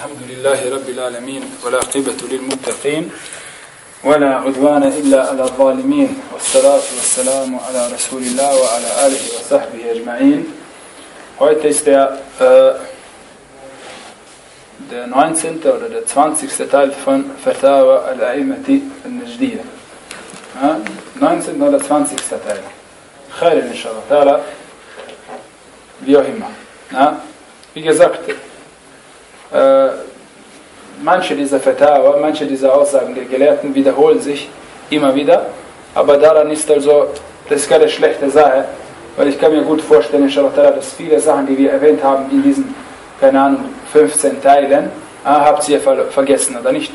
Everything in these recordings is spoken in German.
الحمد لله رب العالمين والعاقبة للمتقين ولا عدوان إلا على الظالمين والصلاة والسلام على رسول الله وعلى آله وصحبه أجمعين Heute ist der, äh, der 19. oder der 20. Teil von Fatawa al-Aimati al-Najdiyya. Ja, 19. oder 20. Teil. Khair inshallah. Wie auch immer. Wie gesagt, äh, manche dieser Fatawa, manche dieser Aussagen der Gelehrten wiederholen sich immer wieder, aber daran ist also, das ist keine schlechte Sache, weil ich kann mir gut vorstellen, inshallah, dass viele Sachen, die wir erwähnt haben in diesen, keine Ahnung, 15 Teilen, ah, habt ihr vergessen oder nicht?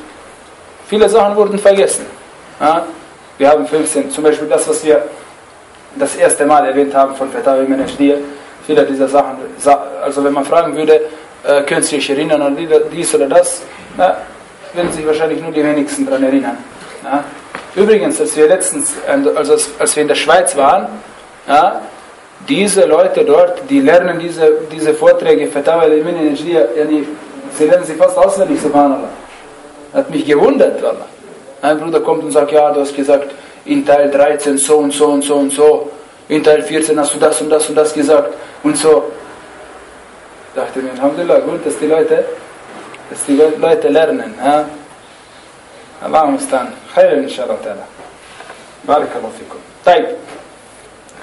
Viele Sachen wurden vergessen. Ah, wir haben 15, zum Beispiel das, was wir das erste Mal erwähnt haben von Fatawa ibn Ashdir, viele dieser Sachen, also wenn man fragen würde, äh, können Sie sich erinnern an dies oder das, na, werden sich wahrscheinlich nur die wenigsten daran erinnern. Ja. Übrigens, als wir letztens, also als, wir in der Schweiz waren, ja, diese Leute dort, die lernen diese, diese Vorträge, sie lernen sie fast auswendig, subhanallah. Hat mich gewundert, Allah. Ein Bruder kommt und sagt, ja, du hast gesagt, in Teil 13 so und so und so und so, in Teil 14 hast du das und das und das gesagt und so. تحت مين الحمد لله قلت استلايته استلايته لرنن ها الله المستعان خير ان شاء الله تعالى بارك الله فيكم طيب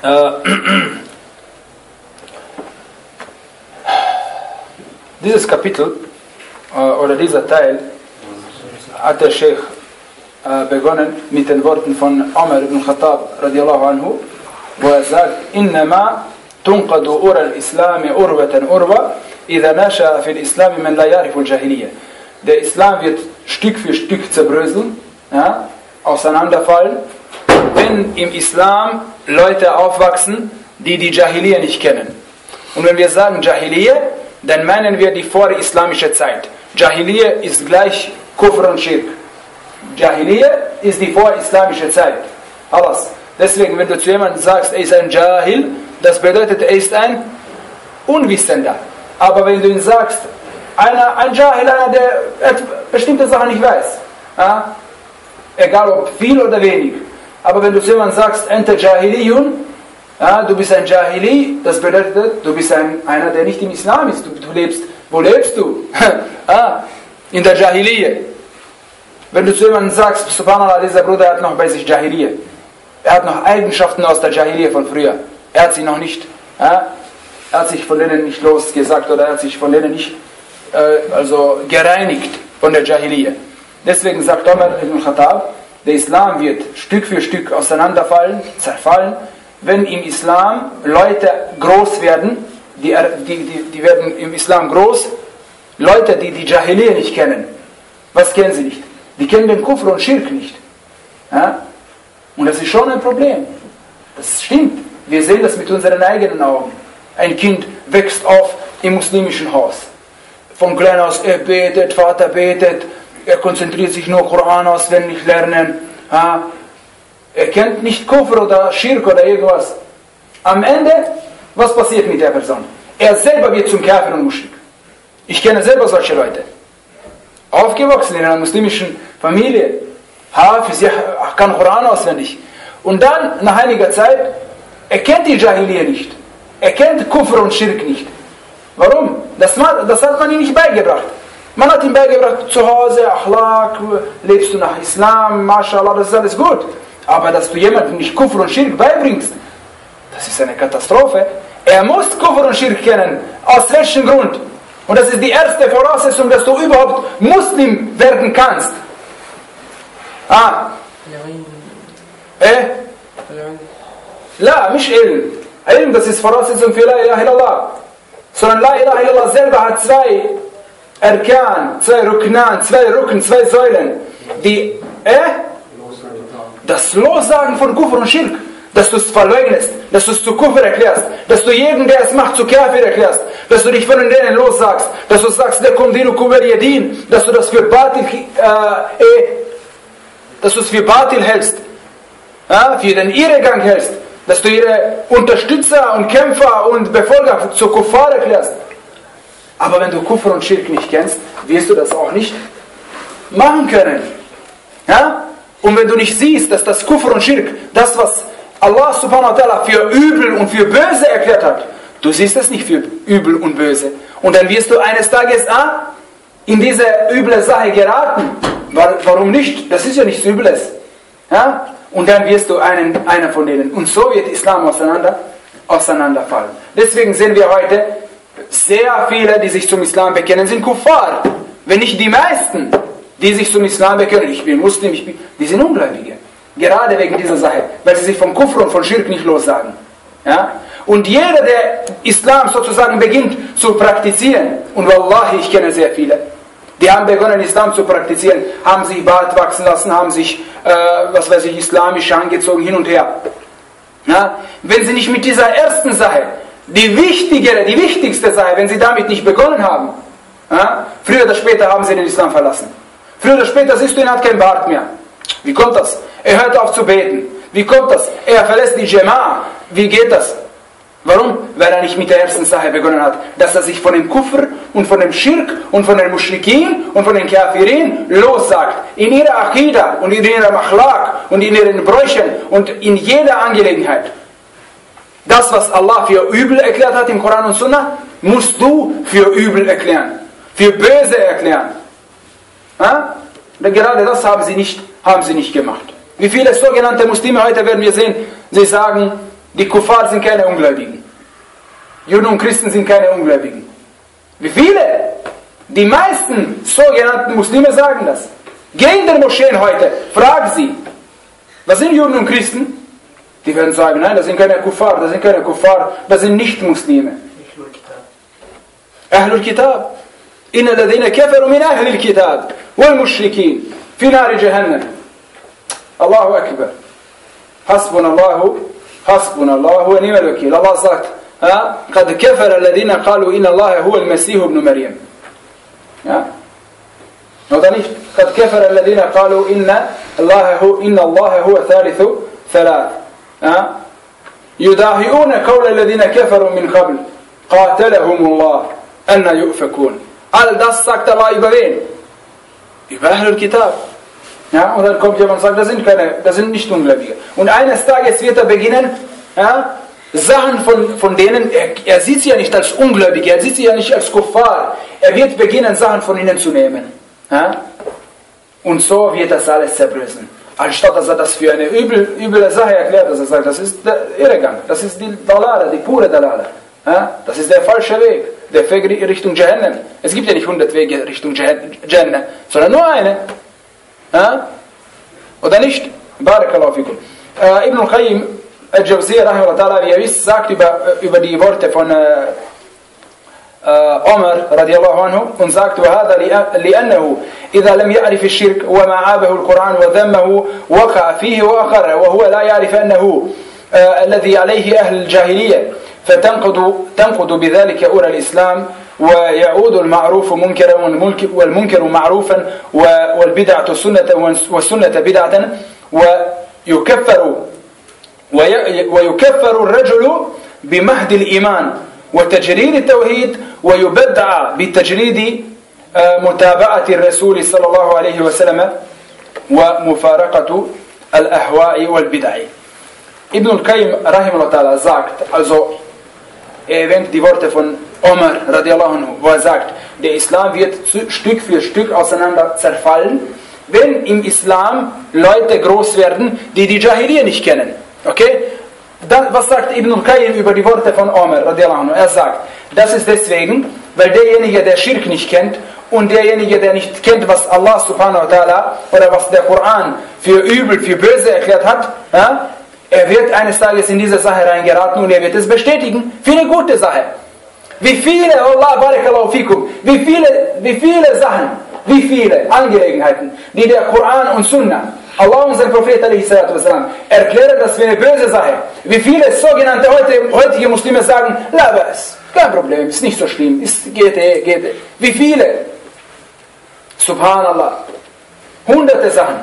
uh, dieses Kapitel uh, oder dieser Teil hat der Sheikh uh, begonnen mit den Worten von Umar ibn Khattab radiallahu anhu, wo er sagt, innama تنقض أورى الإسلام أروة أروة إذا نشأ في الإسلام من لا يعرف الجاهلية Der Islam wird Stück für Stück zerbröseln, ja, auseinanderfallen, wenn im Islam Leute aufwachsen, die die Jahiliya nicht kennen. Und wenn wir sagen Jahiliya, dann meinen wir die vorislamische Zeit. Jahiliya ist gleich Kufr und Schirk. Jahiliya ist die vorislamische Zeit. Alles. Deswegen, wenn du zu jemandem sagst, er ist ein Jahil, das bedeutet, er ist ein Unwissender. Aber wenn du ihm sagst, einer, ein Jahil, einer, der bestimmte Sachen nicht weiß, ja, egal ob viel oder wenig, aber wenn du zu jemandem sagst, ente Jahiliyun, ja, du bist ein Jahili, das bedeutet, du bist ein, einer, der nicht im Islam ist. Du, du lebst, wo lebst du? ah, in der Jahiliye. Wenn du zu jemandem sagst, subhanallah, dieser Bruder hat noch bei sich Jahiliye. Er hat noch Eigenschaften aus der Jahiliye von früher. Er hat sie noch nicht, ja, er hat sich von denen nicht losgesagt oder er hat sich von denen nicht äh, also gereinigt von der Jahiliyyah. Deswegen sagt Omar ibn Khattab, der Islam wird Stück für Stück auseinanderfallen, zerfallen, wenn im Islam Leute groß werden, die, die, die, die werden im Islam groß, Leute, die die Jahiliyyah nicht kennen. Was kennen sie nicht? Die kennen den Kufr und Schirk nicht. Ja? Und das ist schon ein Problem. Das stimmt. Wir sehen das mit unseren eigenen Augen. Ein Kind wächst auf im muslimischen Haus. Von klein aus, er betet, Vater betet, er konzentriert sich nur Koran auswendig lernen. Ja. Er kennt nicht Kufr oder Schirk oder irgendwas. Am Ende, was passiert mit der Person? Er selber wird zum Kafir und Muschrik. Ich kenne selber solche Leute. Aufgewachsen in einer muslimischen Familie. Hafiz, kann Koran auswendig. Und dann, nach einiger Zeit, er kennt die Jahiliyyah nicht. Er kennt Kufr und Schirk nicht. Warum? Das, das hat man ihm nicht beigebracht. Man hat ihm beigebracht, zu Hause, Achlaq, lebst du nach Islam, Mashallah, das ist alles gut. Aber dass du jemandem nicht Kufr und Schirk beibringst, das ist eine Katastrophe. Er muss Kufr und Schirk kennen. Aus welchem Grund? Und das ist die erste Voraussetzung, dass du überhaupt Muslim werden kannst. Ah. Eh? La, nicht Ilm. Ilm, das ist Voraussetzung für La ilaha illallah. Sondern La ilaha illallah selber hat zwei Erkan, zwei Ruknan, zwei Rücken, zwei Säulen. Die, äh? Das Lossagen von Kufr und Schirk. Dass du es verleugnest, dass du es zu Kufr erklärst, dass du jeden, der es macht, zu Kafir erklärst, dass du dich von denen lossagst, dass du sagst, der kommt Dinu Kuber Yadin, dass du das für Batil, äh, äh, dass du es für Batil hältst, ja, für den Irrgang hältst, dass du ihre Unterstützer und Kämpfer und Befolger zu Kuffar erklärst. Aber wenn du Kufr und Schirk nicht kennst, wirst du das auch nicht machen können. Ja? Und wenn du nicht siehst, dass das Kufr und Schirk, das was Allah subhanahu wa ta'ala für übel und für böse erklärt hat, du siehst es nicht für übel und böse. Und dann wirst du eines Tages ah, in diese üble Sache geraten. Warum nicht? Das ist ja nichts Übles. Ja? Und dann wirst du einen, einer von denen. Und so wird Islam auseinander, auseinanderfallen. Deswegen sehen wir heute, sehr viele, die sich zum Islam bekennen, sind Kuffar. Wenn nicht die meisten, die sich zum Islam bekennen, ich bin Muslim, ich bin, die sind Ungläubige. Gerade wegen dieser Sache, weil sie sich vom Kufr und von Schirk nicht lossagen. Ja? Und jeder, der Islam sozusagen beginnt zu praktizieren, und Wallahi, ich kenne sehr viele, die haben begonnen, Islam zu praktizieren, haben sich Bart wachsen lassen, haben sich, äh, was weiß ich, islamisch angezogen, hin und her. Ja? Wenn sie nicht mit dieser ersten Sache, die wichtigere, die wichtigste Sache, wenn sie damit nicht begonnen haben, ja? früher oder später haben sie den Islam verlassen. Früher oder später siehst du ihn, hat kein Bart mehr. Wie kommt das? Er hört auf zu beten. Wie kommt das? Er verlässt die Jema. Wie geht das? Warum? Weil er nicht mit der ersten Sache begonnen hat, dass er sich von dem Kufr und von dem Schirk und von den Mushrikin und von den Kafirin lossagt. In ihrer Akida und in ihrem Achlaq und in ihren Bräuchen und in jeder Angelegenheit. Das, was Allah für übel erklärt hat im Koran und Sunnah, musst du für übel erklären. Für böse erklären. Ja? Gerade das haben sie, nicht, haben sie nicht gemacht. Wie viele sogenannte Muslime heute werden wir sehen, sie sagen, die Kuffar sind keine Ungläubigen. Juden und Christen sind keine Ungläubigen. Wie viele? Die meisten sogenannten Muslime sagen das. Geh in der Moscheen heute, frag sie, was sind Juden und Christen? Die werden sagen, nein, das sind keine Kuffar, das sind keine Kuffar, das sind nicht Muslime. Ahlul Kitab. إن الذين كفروا من أهل الكتاب والمشركين في نار جهنم الله أكبر حسبنا الله حسبنا الله ونعم الوكيل. الله sagt ها؟ قد كفر الذين قالوا إن الله هو المسيح ابن مريم. nicht قد كفر الذين قالوا إن الله هو إن الله هو ثالث ثلاث. ها؟ يداهئون قول الذين كفروا من قبل. قاتلهم الله. أن يؤفكون. All das sagt Allah wen? Über Ahlul Kitab. Ja, und dann kommt jemand und sagt, das sind, keine, das sind nicht Ungläubige. Und eines Tages wird er beginnen, ja, Sachen von, von denen, er, er sieht sie ja nicht als Ungläubige, er sieht sie ja nicht als Kuffar. Er wird beginnen, Sachen von ihnen zu nehmen. Ja? Und so wird das alles zerbröseln. Anstatt dass er das für eine übel, üble Sache erklärt, dass er sagt, das ist der Irrgang, das ist die Dalala, die pure Dalala. Ja? Das ist der falsche Weg der Weg Richtung Jahannam. Es gibt ja nicht 100 Wege Richtung Jannah, sondern nur eine. Ja? Oder nicht? Barakallahu fikum. Äh, Ibn al-Qayyim al-Jawziyah, wie ihr wisst, sagt über, über die Worte von äh, عمر رضي الله عنه وزاكت وهذا لأنه إذا لم يعرف الشرك وما عابه القرآن وذمه وقع فيه وأقر وهو لا يعرف أنه الذي عليه أهل الجاهلية فتنقض تنقض بذلك أولى الإسلام ويعود المعروف منكرا والمنكر معروفا والبدعة سنة والسنة بدعة ويكفر ويكفر الرجل بمهد الإيمان وتجريد التوحيد ويبدع بتجريد آه، متابعة الرسول صلى الله عليه وسلم ومفارقة الأهواء والبدع. ابن القيم رحمه الله تعالى sagt also er erwähnt die Worte von Omar radiallahu anhu, wo er sagt, der Islam wird Stück für Stück auseinander zerfallen, wenn im Islam Leute groß werden, die die Jahiliyyah nicht kennen. Okay? Dann, was sagt Ibn al-Qayyim über die Worte von Omar radiallahu anhu? Er sagt, das ist deswegen, weil derjenige, der Schirk nicht kennt und derjenige, der nicht kennt, was Allah subhanahu wa ta'ala oder was der Koran für übel, für böse erklärt hat, er wird eines Tages in diese Sache reingeraten und er wird es bestätigen für eine gute Sache. Wie viele, Allah barakallahu fikum, wie viele, wie viele Sachen, wie viele Angelegenheiten, die der Koran und Sunnah, Allah unser Prophet wassalam, erklären, dass wir eine böse Sache, wie viele sogenannte heute, heutige Muslime sagen, Labas, kein Problem, ist nicht so schlimm, ist, geht eh, geht eh. Wie viele? Subhanallah. Hunderte Sachen.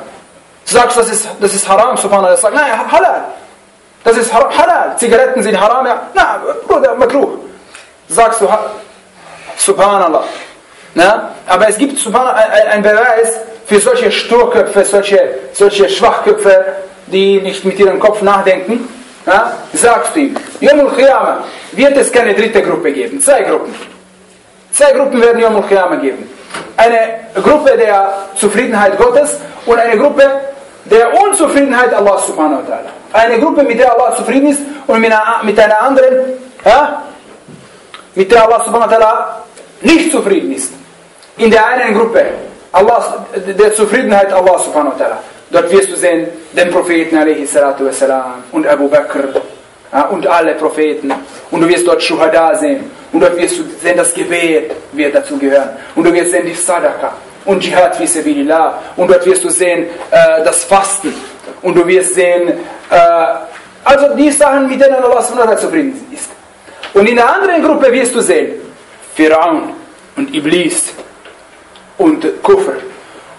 Du sagst, das ist, das ist haram, subhanallah. Sag, nein, halal. Das ist halal. Zigaretten sind haram. Na, Bruder, makruh. Sagst du, Subhanallah. Na? Aber es gibt einen Beweis für solche Sturköpfe, solche, solche Schwachköpfe, die nicht mit ihrem Kopf nachdenken. Ja? Sagst du ihm, Yomul Khiyama wird es keine dritte Gruppe geben. Zwei Gruppen. Zwei Gruppen werden Yomul Khiyama geben. Eine Gruppe der Zufriedenheit Gottes und eine Gruppe der Unzufriedenheit Allah subhanahu wa ta'ala. Eine Gruppe, mit der Allah zufrieden ist und mit einer, anderen, ja, mit der Allah subhanahu wa ta'ala nicht zufrieden ist. In der einen Gruppe, Allah, der Zufriedenheit Allah subhanahu wa ta'ala. Dort wirst du sehen, den Propheten wassalam, und Abu Bakr ja, und alle Propheten. Und du wirst dort Shuhada sehen. Und dort wirst du sehen, das Gebet wird dazu gehören. Und du wirst sehen, die Sadaka und Jihad fi sabilillah. Und dort wirst du sehen, äh, das Fasten. Und du wirst sehen, äh, also die Sachen, mit denen Allah zufrieden ist. Und in der anderen Gruppe wirst du sehen, Firaun und Iblis und Kufr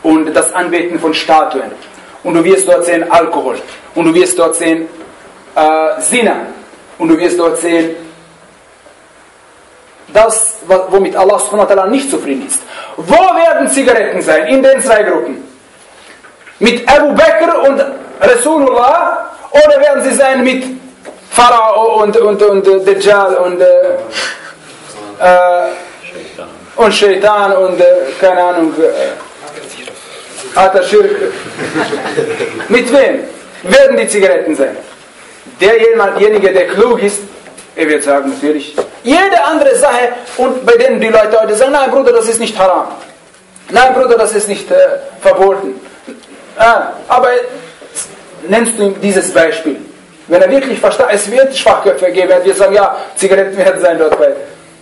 und das Anbeten von Statuen. Und du wirst dort sehen Alkohol. Und du wirst dort sehen äh, Sinne. Und du wirst dort sehen das, womit Allah subhanahu nicht zufrieden ist. Wo werden Zigaretten sein? In den zwei Gruppen. Mit Abu Bakr und Rasulullah oder werden sie sein mit Pharao und, und, und, und Dajjal und, äh, äh, und Shaitan und äh, keine Ahnung, äh, Atashirk. mit wem werden die Zigaretten sein? Derjenige, der klug ist, er wird sagen, natürlich, jede andere Sache, und bei denen die Leute heute sagen, nein Bruder, das ist nicht haram. Nein Bruder, das ist nicht äh, verboten. Ah, aber nennst du ihm dieses Beispiel. Wenn er wirklich versteht, es wird Schwachköpfe geben, er wird sagen, ja, Zigaretten werden sein dort bei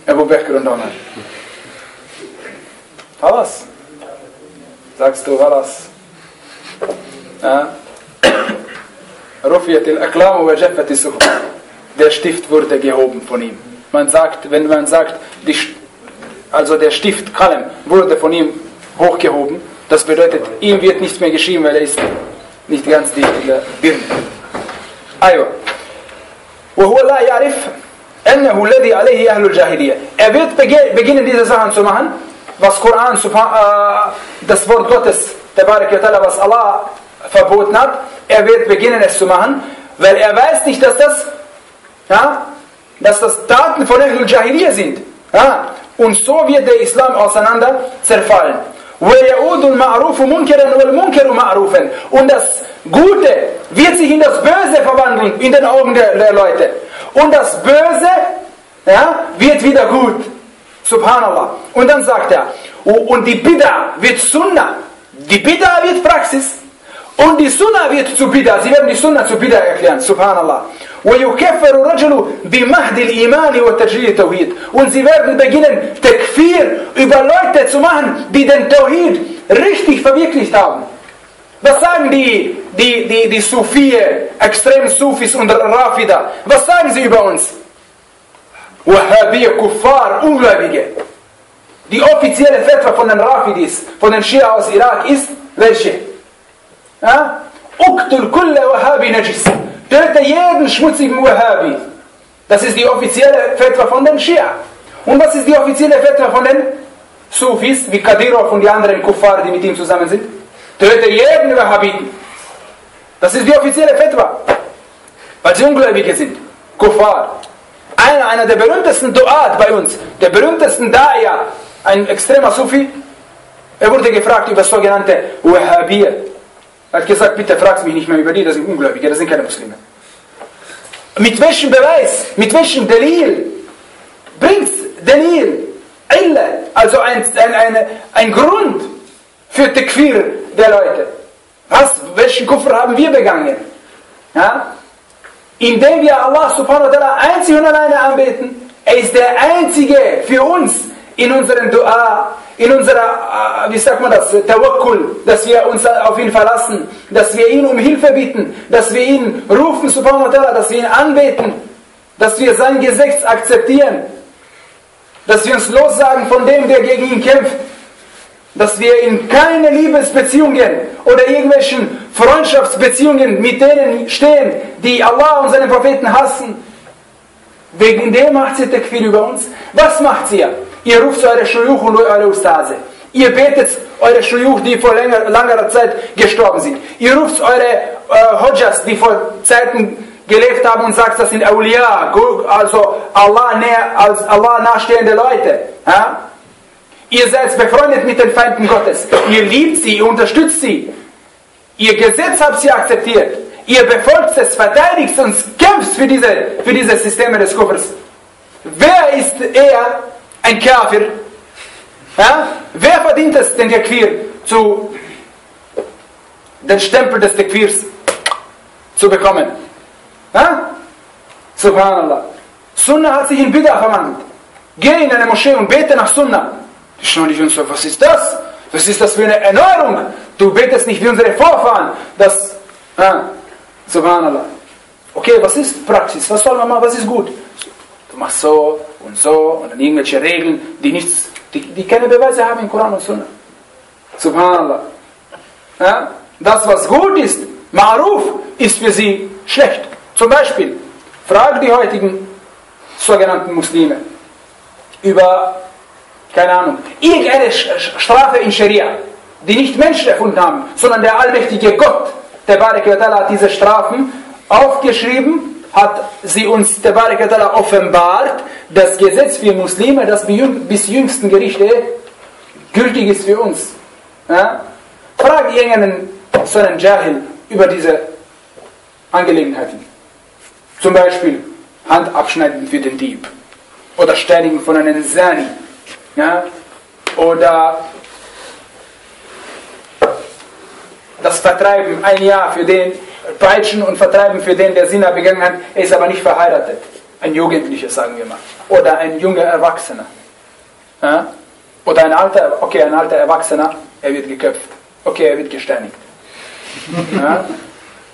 Abu Bakr und Omar. Halas. Sagst du, Halas. Rufiat al-Aklam wa Der Stift wurde gehoben von ihm. Man sagt, wenn man sagt, die, also der Stift Kalem wurde von ihm hochgehoben, das bedeutet, ihm wird nichts mehr geschrieben, weil er ist nicht ganz dicht in der Birne. أيوة وهو لا يعرف أنه الذي عليه أهل الجاهلية Er wird beginnen diese Sachen zu machen, was Koran, äh, das Wort Gottes, der was Allah verboten hat, er wird beginnen es zu machen, weil er weiß nicht, dass das ja, dass das Taten von Ahlul Jahiliyyah sind. Ja, und so wird der Islam auseinander zerfallen. Und das Gute wird sich in das Böse verwandeln in den Augen der, der Leute. Und das Böse ja, wird wieder gut. Subhanallah. Und dann sagt er, und die Bid'a wird Sunnah. Die Bid'a wird Praxis. Und die Sunnah wird zu Bid'a. Sie werden die Sunnah zu Bid'a erklären. Subhanallah. ويكفر الرجل بمهد الإيمان وتجريد التوحيد und sie werden beginnen Tekfir über Leute zu machen die den Tawhid richtig verwirklicht haben was sagen die die, die, die Sufie extremen Sufis und Rafida was sagen sie über uns Wahhabiyya Kuffar Ungläubige die offizielle Fetwa von den Rafidis von den Shia aus Irak ist welche Ja? Uktul kulle Wahhabi Najis Töte jeden schmutzigen Wahhabi. Das ist die offizielle Fetwa von den Shia. Und was ist die offizielle Fetwa von den Sufis, wie Kadirov und die anderen Kuffar, die mit ihm zusammen sind? Töte jeden Wahhabiten. Das ist die offizielle Fetwa. Weil sie Ungläubige sind. Kuffar. Einer, einer der berühmtesten Duat bei uns, der berühmtesten Da'ya, ein extremer Sufi, er wurde gefragt über sogenannte Wahhabiyya. Er hat gesagt, bitte fragt mich nicht mehr über die, das sind Ungläubige, das sind keine Muslime. Mit welchem Beweis, mit welchem Delil bringt Delil, Ille, also ein, ein, ein, ein Grund für Tekfir der Leute? Was, welchen Kufr haben wir begangen? Ja? Indem wir Allah subhanahu wa ta'ala einzig und alleine anbeten, er ist der Einzige für uns in unseren Dua, in unserer, äh, wie sagt man das, Tawakkul, dass wir uns auf ihn verlassen, dass wir ihn um Hilfe bitten, dass wir ihn rufen, subhanahu wa ta'ala, dass wir ihn anbeten, dass wir sein Gesetz akzeptieren, dass wir uns lossagen von dem, der gegen ihn kämpft, dass wir in keine Liebesbeziehungen oder irgendwelchen Freundschaftsbeziehungen mit denen stehen, die Allah und seinen Propheten hassen. Wegen dem macht sie Takfir über uns. Was macht sie? Ihr ruft eure Schuyuch und eure Ustase. Ihr betet eure Schuyuch, die vor länger, langer Zeit gestorben sind. Ihr ruft eure äh, Hodjas, die vor Zeiten gelebt haben und sagt, das sind Awliya, also Allah, näher, als Allah nahestehende Leute. Ja? Ihr seid befreundet mit den Feinden Gottes. Ihr liebt sie, ihr unterstützt sie. Ihr Gesetz habt sie akzeptiert. Ihr befolgt es, verteidigt und kämpft für diese, für diese Systeme des Kufrs. Wer ist eher ein Kafir? Ja? Wer verdient es, den Tekfir zu, den Stempel des Tekfirs zu bekommen? Ja? Subhanallah. Sunnah hat sich in Bid'ah verwandelt. Geh in eine Moschee und bete nach Sunnah. Die schauen dich und so, was ist das? Was ist das für eine Erneuerung? Du betest nicht wie unsere Vorfahren. Das, ja, Subhanallah. Okay, was ist Praxis? Was soll man machen? Was ist gut? Du machst so und so und dann irgendwelche Regeln, die nichts, die, die keine Beweise haben im Koran und Sunnah. Subhanallah. Ja? Das, was gut ist, Ma'ruf, ist für sie schlecht. Zum Beispiel, frag die heutigen sogenannten Muslime über, keine Ahnung, irgendeine Strafe in Scharia, die nicht Menschen erfunden haben, sondern der allmächtige Gott, der Barakatala hat diese Strafen aufgeschrieben, hat sie uns der Barakatala offenbart, das Gesetz für Muslime, das bis jüngsten Gerichte gültig ist für uns. Ja? Frag irgendeinen so einen Jahil über diese Angelegenheiten. Zum Beispiel Hand abschneiden für den Dieb. Oder Steinigen von einem Sani. Ja? Oder das Vertreiben ein Jahr für den, Peitschen und Vertreiben für den, der Sinner begangen hat, er ist aber nicht verheiratet. Ein Jugendlicher, sagen wir mal. Oder ein junger Erwachsener. Ja? Oder ein alter, okay, ein alter Erwachsener, er wird geköpft. Okay, er wird gesteinigt. Ja?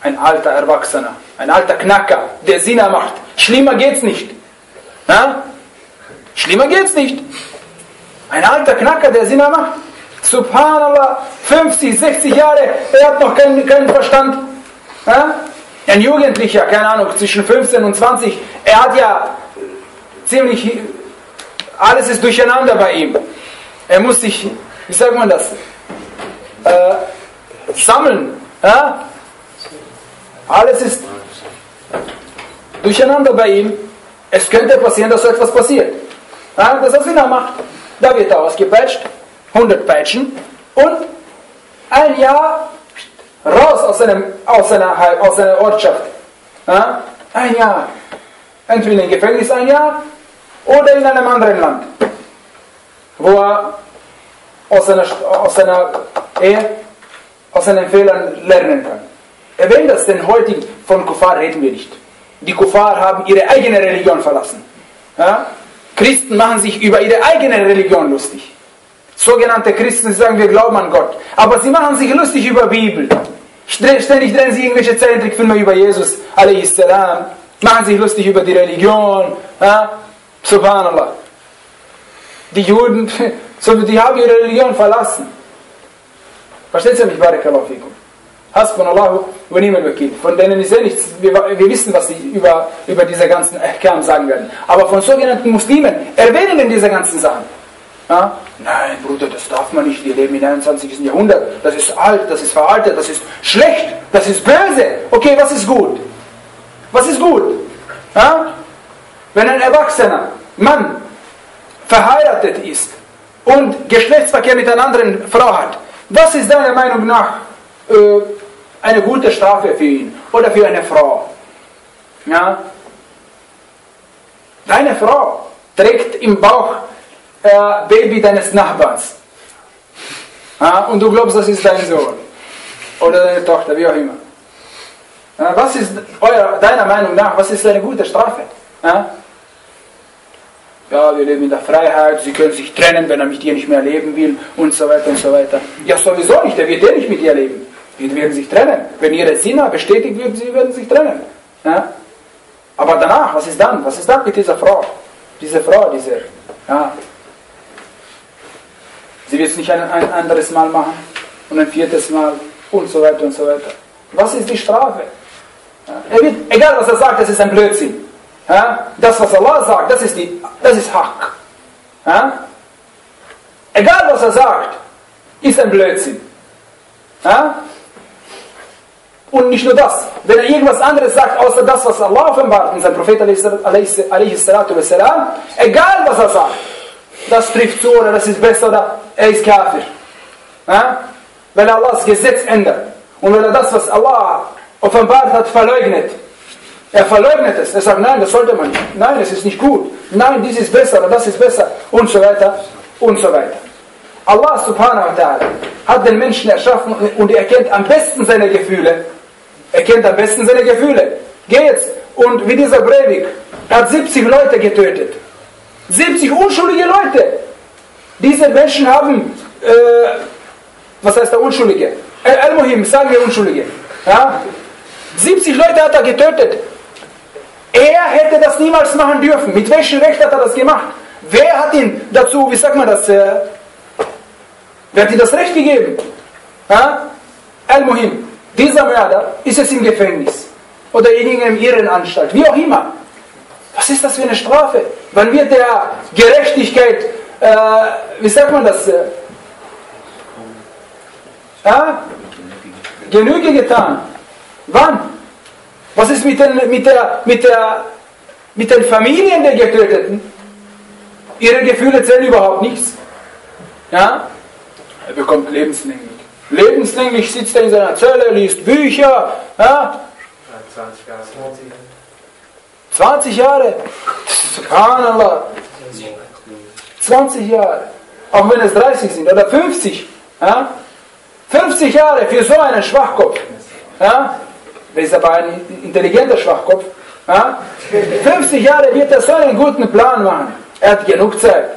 Ein alter Erwachsener, ein alter Knacker, der Sinner macht. Schlimmer geht's nicht. Ja? Schlimmer geht's nicht. Ein alter Knacker, der Sinner macht. Subhanallah, 50, 60 Jahre, er hat noch keinen, keinen Verstand. Ja? Ein Jugendlicher, keine Ahnung, zwischen 15 und 20, er hat ja ziemlich, alles ist durcheinander bei ihm. Er muss sich, wie sagt man das, äh, sammeln. Ja? Alles ist durcheinander bei ihm. Es könnte passieren, dass so etwas passiert. Ja, dass er Sinn macht. Da wird er ausgepeitscht, 100 Peitschen und ein Jahr raus aus, seinem, aus, seiner, aus Ortschaft. Ja? Ein Jahr. Entweder im Gefängnis ein Jahr oder in einem anderen Land, wo er aus seiner, aus seiner Ehe, aus seinen Fehlern lernen kann. Erwähnt das denn heute, von Kuffar reden wir nicht. Die Kuffar haben ihre eigene Religion verlassen. Ja? Christen machen sich über ihre eigene Religion lustig. Sogenannte Christen sagen, wir glauben an Gott. Aber sie machen sich lustig über Bibel. Ständig drehen sie irgendwelche Zeichentrickfilme über Jesus, a.s. Machen sich lustig über die Religion. Ja? Subhanallah. Die Juden, die haben ihre Religion verlassen. Versteht ihr mich, Barakallahu fikum? Hasbunallahu wa ni'mal wakil. Von denen ist ja nichts, wir, wir, wissen, was sie über, über diese ganzen Ahkam sagen werden. Aber von sogenannten Muslimen erwähnen diese ganzen Sachen. Ja? Nein, Bruder, das darf man nicht. Wir leben im 21. Jahrhundert. Das ist alt, das ist veraltet, das ist schlecht, das ist böse. Okay, was ist gut? Was ist gut? Ja? Wenn ein erwachsener Mann verheiratet ist und Geschlechtsverkehr mit einer anderen Frau hat, was ist deiner Meinung nach äh, eine gute Strafe für ihn oder für eine Frau? Ja? Deine Frau trägt im Bauch äh, Baby deines Nachbarns. Ja? Und du glaubst, das ist dein Sohn oder deine Tochter, wie auch immer. Ja? Was ist euer, deiner Meinung nach, was ist eine gute Strafe? Ja? ja, wir leben in der Freiheit, sie können sich trennen, wenn er mit dir nicht mehr leben will und so weiter und so weiter. Ja, sowieso nicht, er wird ja nicht mit dir leben. Die werden sich trennen. Wenn ihre Sinne bestätigt wird, sie werden sich trennen. Ja? Aber danach, was ist dann? Was ist dann mit dieser Frau? Diese Frau, diese, ja. Sie wird es nicht ein, ein anderes Mal machen und ein viertes Mal und so weiter und so weiter. Was ist die Strafe? Ja? Wird, egal was er sagt, das ist ein Blödsinn. Das, was Allah sagt, das ist, die, das ist Haq. Egal was er sagt, ist ein Blödsinn. Und nicht nur das, wenn er irgendwas anderes sagt, außer das, was Allah offenbart und sein Prophet wassalam, egal was er sagt, das trifft zu oder das ist besser oder er ist Kafir. Weil er Allahs Gesetz ändert. Und wenn er das, was Allah offenbart hat, verleugnet. Er verleugnet es. Er sagt, nein, das sollte man nicht. Nein, es ist nicht gut. Nein, dies ist besser oder das ist besser. Und so weiter und so weiter. Allah subhanahu wa ta'ala hat den Menschen erschaffen und er kennt am besten seine Gefühle. Er kennt am besten seine Gefühle. Geh jetzt und wie dieser Breivik, hat 70 Leute getötet. 70 unschuldige Leute. Diese Menschen haben, äh, was heißt der Unschuldige? Al-Muhim, sagen wir Unschuldige. Ja? 70 Leute hat er getötet. Er hätte das niemals machen dürfen. Mit welchem Recht hat er das gemacht? Wer hat ihn dazu, wie sagt man das, äh, wer hat ihm das Recht gegeben? Al-Muhim, dieser Mörder ist es im Gefängnis oder in irgendeinem Irrenanstalt, wie auch immer. Was ist das für eine Strafe? Wann wird der Gerechtigkeit, äh, wie sagt man das, äh, ja? Genüge getan? Wann? Was ist mit den, mit, der, mit, der, mit den Familien der Getöteten? Ihre Gefühle zählen überhaupt nichts. Ja? Er bekommt lebenslänglich. Lebenslänglich sitzt er in seiner Zelle, liest Bücher. Ja? 20 Jahre. 20 Jahre. Subhanallah. 20 Jahre. Auch wenn es 30 sind oder 50. Ja? 50 Jahre für so einen Schwachkopf. Ja? Das ist aber ein intelligenter Schwachkopf. Ja? 50 Jahre wird er so einen guten Plan machen. Er hat genug Zeit.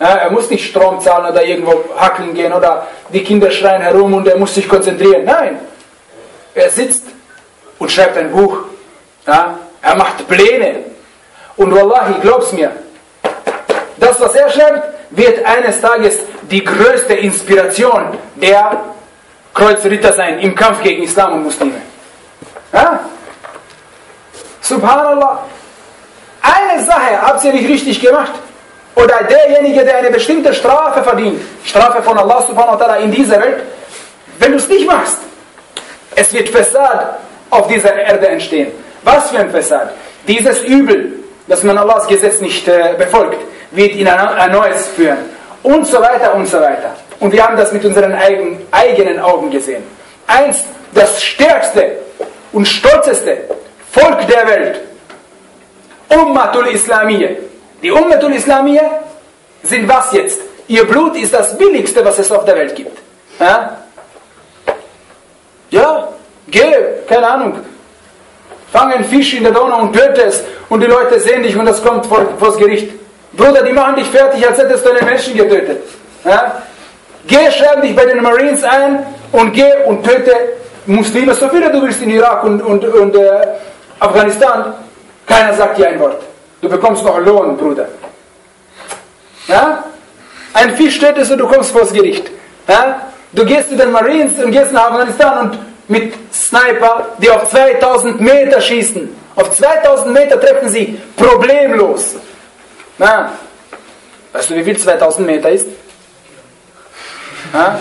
Ja, er muss nicht Strom zahlen oder irgendwo hackeln gehen oder die Kinder schreien herum und er muss sich konzentrieren. Nein. Er sitzt und schreibt ein Buch. Ja? Er macht Pläne. Und Wallahi, glaub's mir, das, was er schreibt, wird eines Tages die größte Inspiration der Kreuzritter sein im Kampf gegen Islam und Muslime. Ja? Subhanallah. Eine Sache habt ihr nicht richtig gemacht. Oder derjenige, der eine bestimmte Strafe verdient, Strafe von Allah subhanahu wa ta'ala in dieser Welt, wenn du es nicht machst, es wird Fassad auf dieser Erde entstehen. Was für ein Fassad? Dieses Übel, dass man Allahs Gesetz nicht äh, befolgt, wird in ein, ein neues führen. Und so weiter und so weiter. Und wir haben das mit unseren eigen, eigenen Augen gesehen. Eins, das stärkste und stolzeste Volk der Welt, Ummatul Islamiyya. Die Ummatul Islamiyya sind was jetzt? Ihr Blut ist das billigste, was es auf der Welt gibt. Ja, ja geh, keine Ahnung, fang einen Fisch in der Donau und töte es und die Leute sehen dich und das kommt vor, vors Gericht. Bruder, die machen dich fertig, als hättest du einen Menschen getötet. Ja? Geh, schreib dich bei den Marines ein und geh und töte Muslime, so viele du willst in Irak und, und, und äh, Afghanistan. Keiner sagt dir ein Wort. Du bekommst noch Lohn, Bruder. Ja? Ein Fisch tötest und du kommst vors Gericht. Ja? Du gehst zu den Marines und gehst nach Afghanistan und mit Sniper, die auf 2000 Meter schießen. Auf 2000 Meter treffen sie problemlos. Ja? Weißt du, wie viel 2000 Meter ist? Ha?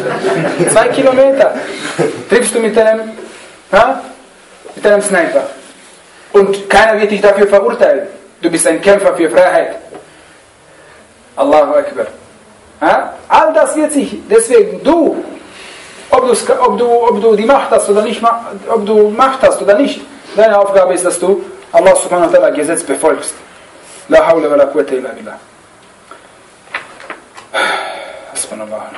Zwei Kilometer triffst du mit einem, ha? mit einem Sniper. Und keiner wird dich dafür verurteilen. Du bist ein Kämpfer für Freiheit. Allahu Akbar. Ha? All das wird sich, deswegen du, ob, ob, du, ob du die Macht hast oder nicht, ob du Macht hast oder nicht, deine Aufgabe ist, dass du Allah subhanahu wa ta'ala Gesetz befolgst. La hawla wa la quwwata illa billah. Subhanallah.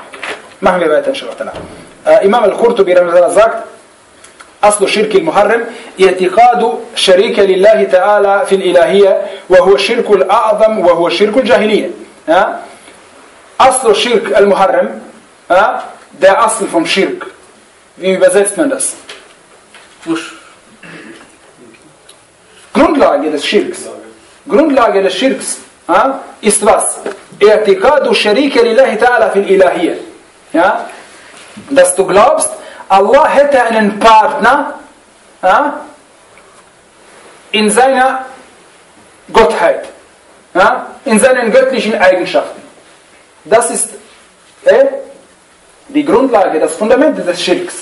مهما بقت ان شاء الله تعالى إمام القرطبي رحمه الله زكت أصل الشرك المحرم اعتقاد شريك لله تعالى في الإلهية وهو الشرك الأعظم وهو الشرك الجاهلية آه، أصل الشرك المحرم آه، ده أصل vom شرك wie übersetzt man das Grundlage des Schirks. Grundlage des Schirks ist was? Ertikadu Sharika Lillahi Ta'ala fil Ilahiyah. Ja? Dass du glaubst, Allah hätte einen Partner ja, in seiner Gottheit, ja, in seinen göttlichen Eigenschaften. Das ist äh, die Grundlage, das Fundament des Schirks.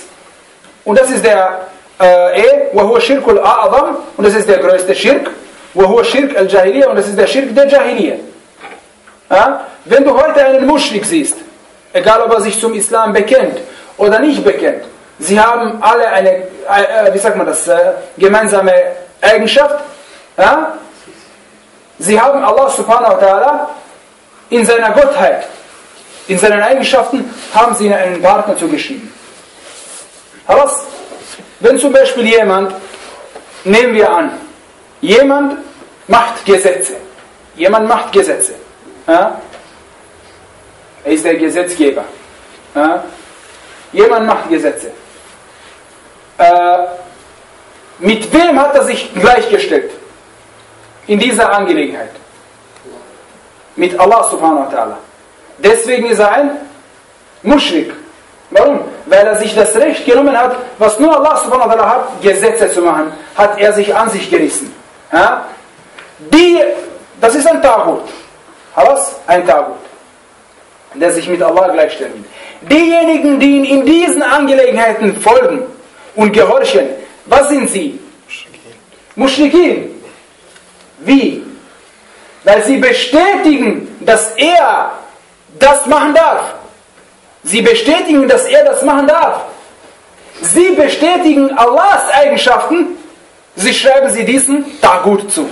Und das ist der äh, وهو شرك الأعظم und das ist der größte Schirk وهو شرك الجاهلية und das ist der Schirk der Jahiliya. Ja? Wenn du heute einen Muschrik siehst, egal ob er sich zum Islam bekennt oder nicht bekennt, sie haben alle eine, äh, wie sagt man das, äh, gemeinsame Eigenschaft. Ja? Sie haben Allah subhanahu wa ta'ala in seiner Gottheit, in seinen Eigenschaften, haben sie einen Partner zugeschrieben. Was? Wenn zum Beispiel jemand, nehmen wir an, jemand macht Gesetze. Jemand macht Gesetze. Ja? Er ist der Gesetzgeber. Ja? Jemand macht Gesetze. Äh, mit wem hat er sich gleichgestellt? In dieser Angelegenheit. Mit Allah subhanahu wa ta'ala. Deswegen ist er ein Mushrik. Warum? Weil er sich das Recht genommen hat, was nur Allah subhanahu wa ta'ala hat, Gesetze zu machen, hat er sich an sich gerissen. Ja? Die, das ist ein Tagut. Was? Ein Tagut. Der sich mit Allah gleichstellen will. Diejenigen, die ihn in diesen Angelegenheiten folgen und gehorchen, was sind sie? Mushrikin. Wie? Weil sie bestätigen, dass er das machen darf. Sie bestätigen, dass er das machen darf. Sie bestätigen Allahs Eigenschaften, sie schreiben sie diesen Tagut zu.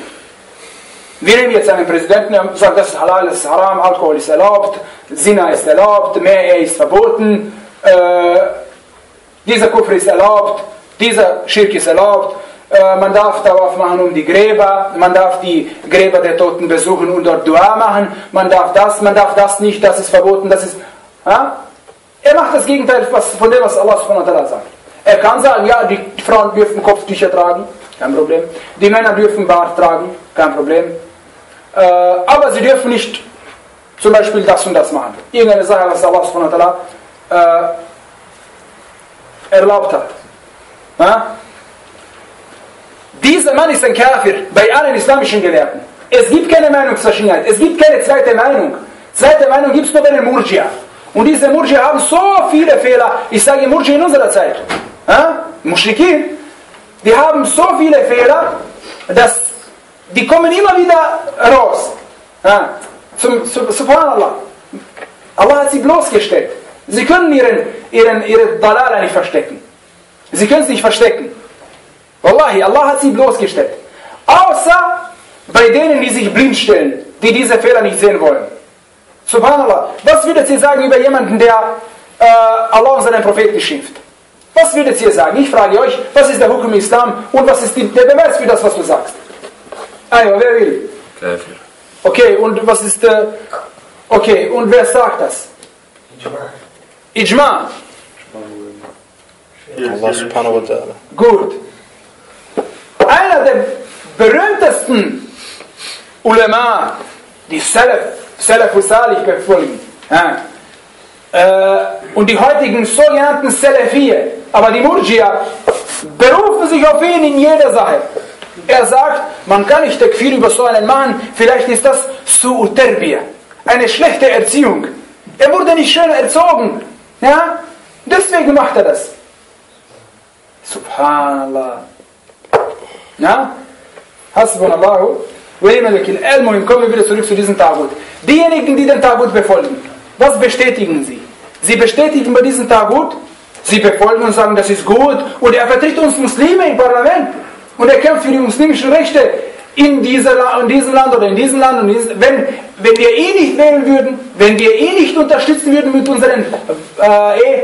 Wir nehmen jetzt einen Präsidenten, der sagt, das ist halal, das ist haram, Alkohol ist erlaubt, Sina ist erlaubt, Mehr ist verboten, äh, dieser Kufr ist erlaubt, dieser Schirk ist erlaubt, äh, man darf darauf machen um die Gräber, man darf die Gräber der Toten besuchen und dort Dua machen, man darf das, man darf das nicht, das ist verboten, das ist... Ja? Er macht das Gegenteil von dem, was Allah subhanahu sagt. Er kann sagen, ja, die Frauen dürfen Kopftücher tragen, kein Problem. Die Männer dürfen Bart tragen, kein Problem. Äh, aber sie dürfen nicht zum Beispiel das und das machen. Irgendeine Sache, was Allah subhanahu äh, erlaubt hat. Ja? Dieser Mann ist ein Kafir bei allen islamischen Gelehrten. Es gibt keine Meinungsverschiedenheit, es gibt keine zweite Meinung. Zweite Meinung gibt es nur bei den Murjia. Und diese Murjia haben so viele Fehler, ich sage Murjia in unserer Zeit. Ja? Mushrikin, die haben so viele Fehler, dass die kommen immer wieder raus. Ja? Zum, zum, Subhanallah. Allah hat sie bloßgestellt. Sie können ihren, ihren, ihre Dalala nicht verstecken. Sie können es nicht verstecken. Wallahi, Allah hat sie bloßgestellt. Außer bei denen, die sich blind stellen, die diese Fehler nicht sehen wollen. Subhanallah. Was würdet ihr sagen über jemanden, der äh, Allah und seinen Propheten schimpft? Was würdet ihr sagen? Ich frage euch, was ist der Hukum Islam und was ist die, der Beweis für das, was du sagst? Also, wer will? Kafir. Okay, und was ist der... Äh, okay, und wer sagt das? Ijma. Allah subhanahu wa ta'ala. Gut. Einer der berühmtesten Ulema, die Salaf, Salafus Salih befolgen, ja, äh, und die heutigen sogenannten Salafiyye, aber die Murjia, berufen sich auf ihn in jeder Sache. Er sagt, man kann nicht Takfir über so einen machen, vielleicht ist das Su'u Terbiya, eine schlechte Erziehung. Er wurde nicht schön erzogen. Ja? Deswegen macht er das. Subhanallah. Ja? Hasbunallahu. Al-Muhim, kommen wir wieder zurück zu diesem Tagut. Diejenigen, die den Tagut befolgen, was bestätigen sie? Sie bestätigen bei diesem Tagut, sie befolgen und sagen, das ist gut und er vertritt uns Muslime im Parlament und er kämpft für die muslimischen Rechte in, dieser, in diesem Land oder in diesem Land. Und diesem, wenn, wenn wir ihn nicht wählen würden, wenn wir ihn nicht unterstützen würden mit unseren, äh, eh,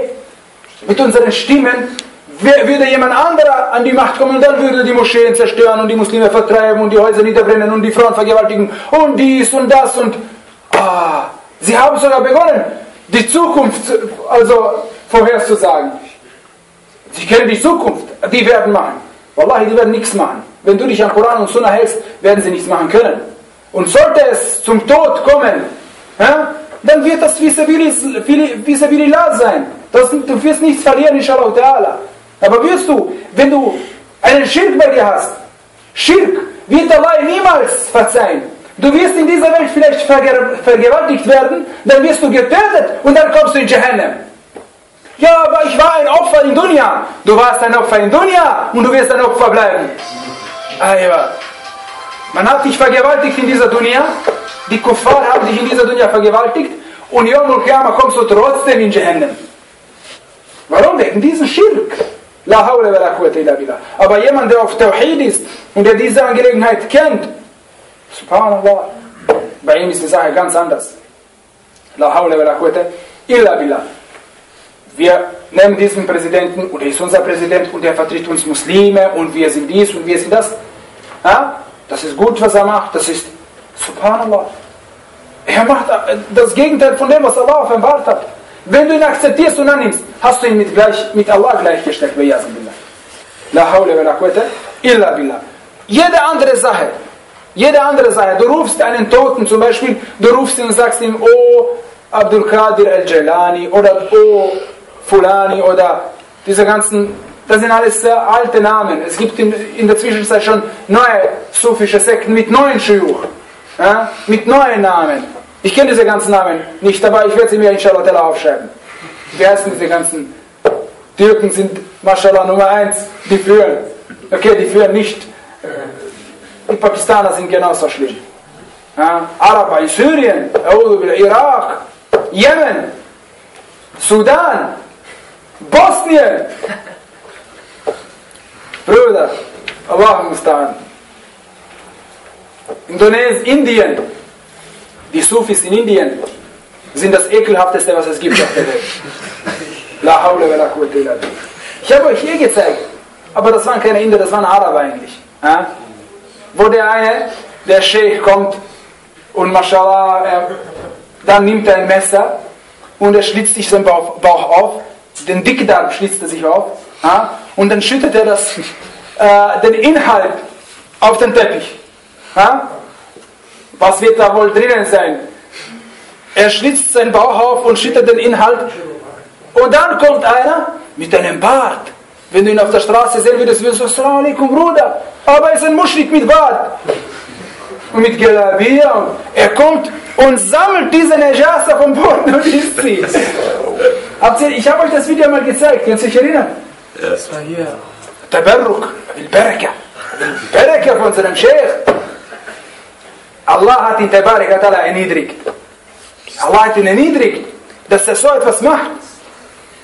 mit unseren Stimmen, würde jemand anderer an die Macht kommen und dann würde die Moscheen zerstören und die Muslime vertreiben und die Häuser niederbrennen und die Frauen vergewaltigen und dies und das und ah, sie haben sogar begonnen, die Zukunft also vorherzusagen. Sie kennen die Zukunft, die werden machen. Wallahi, die werden nichts machen. Wenn du dich an Koran und Sunnah hältst, werden sie nichts machen können. Und sollte es zum Tod kommen, ja, dann wird das Visabilillah sein. Das, du wirst nichts verlieren, inshallah ta'ala. Aber wirst du, wenn du einen Schirk bei dir hast, Schirk wird Allah niemals verzeihen. Du wirst in dieser Welt vielleicht verge vergewaltigt werden, dann wirst du getötet und dann kommst du in Jahannam. Ja, aber ich war ein Opfer in Dunya. Du warst ein Opfer in Dunya und du wirst ein Opfer bleiben. Aywa. Man hat dich vergewaltigt in dieser Dunya. Die Kuffar haben dich in dieser Dunya vergewaltigt. Und Yom al kommst du trotzdem in Jahannam. Warum? Wegen diesem Schirk. La hawla wa illa billah. Aber jemand, der auf Tawhid ist und der diese Angelegenheit kennt, subhanallah, bei ihm ist die Sache ganz anders. La hawla wa la illa billah. Wir nehmen diesen Präsidenten und er ist unser Präsident und er vertritt uns Muslime und wir sind dies und wir sind das. Ja? Das ist gut, was er macht. Das ist subhanallah. Er macht das Gegenteil von dem, was Allah offenbart hat. Wenn du ihn akzeptierst und annimmst, hast du ihn mit, gleich, mit Allah gleichgestellt. La hawla wa la illa billah. Jede andere Sache, jede andere Sache, du rufst einen Toten zum Beispiel, du rufst ihn und sagst ihm, oh Abdul Qadir al-Jalani oder oh Fulani oder diese ganzen, das sind alles sehr alte Namen. Es gibt in, in der Zwischenzeit schon neue sufische Sekten mit neuen Schuh, ja, mit neuen Namen. Ich kenne diese ganzen Namen nicht, aber ich werde sie mir inshallah aufschreiben. Wie heißen diese ganzen Türken sind, mashallah, Nummer eins, die führen. Okay, die führen nicht. Äh, die Pakistaner sind genauso schlimm. Ja, Araber in Syrien, Irak, Jemen, Sudan, Bosnien. Brüder, Allah mustan. Indonesien, Indien, die Sufis in Indien sind das ekelhafteste, was es gibt auf der Welt. La hawla wa la illa Ich habe euch hier gezeigt, aber das waren keine Inder, das waren Araber eigentlich. Ja? Wo der eine, der Sheikh kommt und mashallah, er, dann nimmt er ein Messer und er schlitzt sich seinen Bauch, Bauch auf, den Dickdarm schlitzt er sich auf ja? und dann schüttet er das, äh, den Inhalt auf den Teppich. Ja? Was wird da wohl drinnen sein? Er schlitzt seinen Bauch auf und schüttet den Inhalt. Und dann kommt einer mit einem Bart. Wenn du ihn auf der Straße sehen würdest, würdest du sagen, alaikum Bruder. Aber er ist ein Muschrik mit Bart. Und mit Gelabia. Er kommt und sammelt diese Najasa vom Boden und isst sie. Ich habe euch das Video mal gezeigt. Könnt ihr euch erinnern? Ja. Das war hier. Tabarruk, Al-Baraka. Al-Baraka von seinem Sheikh. Allah hat ihn Tabarik Atala erniedrigt. Allah hat ihn erniedrigt, dass er so etwas macht.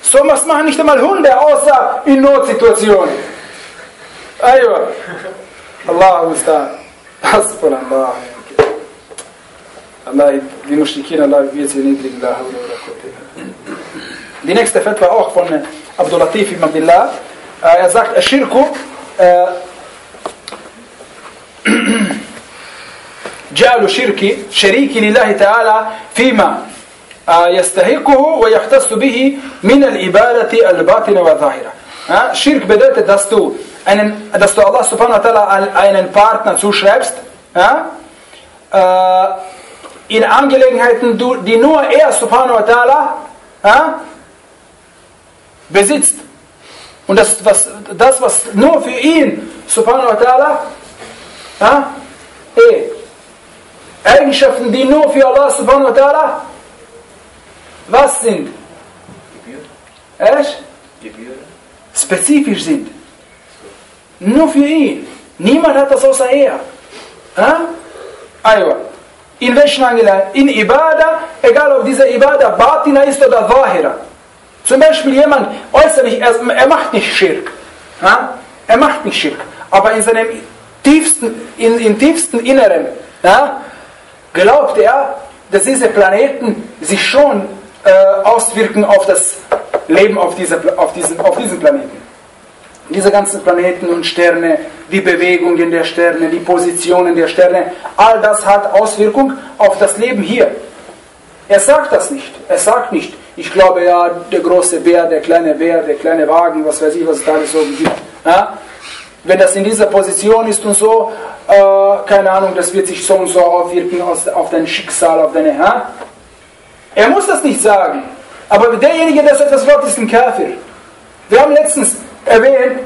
So was machen nicht einmal Hunde, außer in Notsituationen. Aywa. Allah mustan. Hasbunallah. Allah, die Mushrikin, Allah wird sie erniedrigen. Die nächste Fatwa auch von Abdul Latif ibn Abdullah. Er sagt, Ashirku, جعلوا شرك شريك لله تعالى فيما يستحقه ويختص به من العبادة الباطنة والظاهرة Schirk bedeutet, dass du, einen, dass du Allah subhanahu wa ta'ala einen Partner zuschreibst, äh, in Angelegenheiten, die nur er subhanahu wa ta'ala besitzt. Und das was, das, was nur für ihn subhanahu wa ta'ala ja, eh, Eigenschaften, die nur für Allah subhanahu wa ta'ala was sind? Echt? Spezifisch sind. Nur für ihn. Niemand hat das außer er. Ha? Aywa. In welchen Angelegenheiten? In Ibadah, egal ob diese Ibadah Batina ist oder Zahira. Zum Beispiel jemand äußerlich, er, er macht nicht Schirk. Ha? Er macht nicht Schirk. Aber in seinem tiefsten, in, im tiefsten Inneren, ja, glaubt er, dass diese Planeten sich schon äh, auswirken auf das Leben auf, dieser, auf, diesen, auf diesem Planeten. Diese ganzen Planeten und Sterne, die Bewegungen der Sterne, die Positionen der Sterne, all das hat Auswirkung auf das Leben hier. Er sagt das nicht. Er sagt nicht, ich glaube ja, der große Bär, der kleine Bär, der kleine Wagen, was weiß ich, was es da alles so gibt. Ja? Wenn das in dieser Position ist und so, äh, keine Ahnung, das wird sich so und so aufwirken auf dein Schicksal, auf deine, ha? Er muss das nicht sagen. Aber derjenige, der so etwas glaubt, ist ein Kafir. Wir haben letztens erwähnt,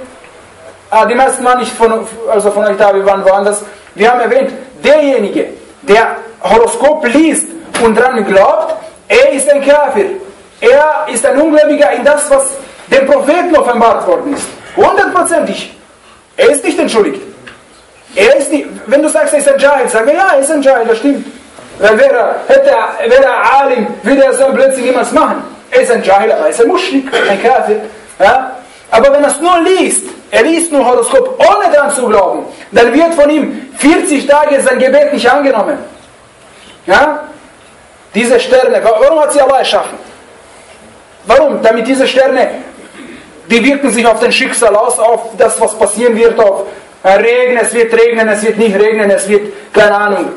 äh, die meisten waren nicht von, also von euch da, wir waren woanders, wir haben erwähnt, derjenige, der Horoskop liest und dran glaubt, er ist ein Kafir. Er ist ein Ungläubiger in das, was dem Propheten offenbart worden ist. Hundertprozentig. Er ist nicht entschuldigt. Er ist nicht, wenn du sagst, er ist ein Jahil, sagen wir, ja, er ist ein Jahil, das stimmt. Weil wäre, hätte er, wäre er Alim, würde er so plötzlich niemals machen. Er ist ein Jahil, aber er ist ein Muschlik, ein Kafir. Ja? Aber wenn er es nur liest, er liest nur Horoskop, ohne daran zu glauben, dann wird von ihm 40 Tage sein Gebet nicht angenommen. Ja? Diese Sterne, warum hat sie Allah erschaffen? Warum? Damit diese Sterne, die wirken sich auf den Schicksal aus, auf das, was passieren wird, auf Regen, es wird regnen, es wird nicht regnen, es wird, keine Ahnung,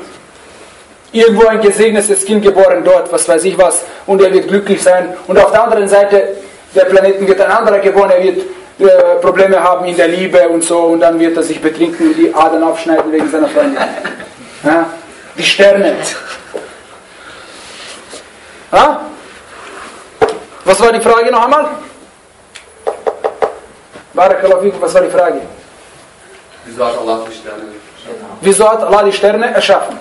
irgendwo ein gesegnetes Kind geboren dort, was weiß ich was, und er wird glücklich sein. Und auf der anderen Seite der Planeten wird ein anderer geboren, er wird äh, Probleme haben in der Liebe und so, und dann wird er sich betrinken und die Adern aufschneiden wegen seiner Freundin. Ja? Die Sterne. Ja? Was war die Frage noch einmal? Barakallahu was war die Frage? Wieso hat Allah die Sterne Wieso hat Allah die Sterne erschaffen?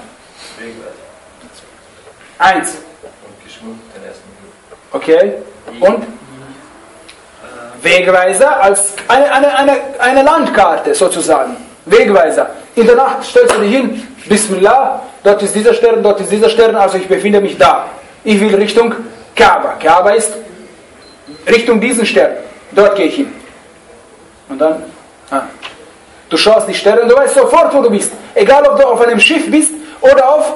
Eins. Okay. Und? Wegweiser als eine, eine, eine, eine Landkarte sozusagen. Wegweiser. In der Nacht stellst du dich hin, Bismillah, dort ist dieser Stern, dort ist dieser Stern, also ich befinde mich da. Ich will Richtung Kaaba. Kaaba ist Richtung diesen Stern. Dort gehe ich hin. Und dann, ah. du schaust die Sterne und du weißt sofort, wo du bist. Egal, ob du auf einem Schiff bist oder auf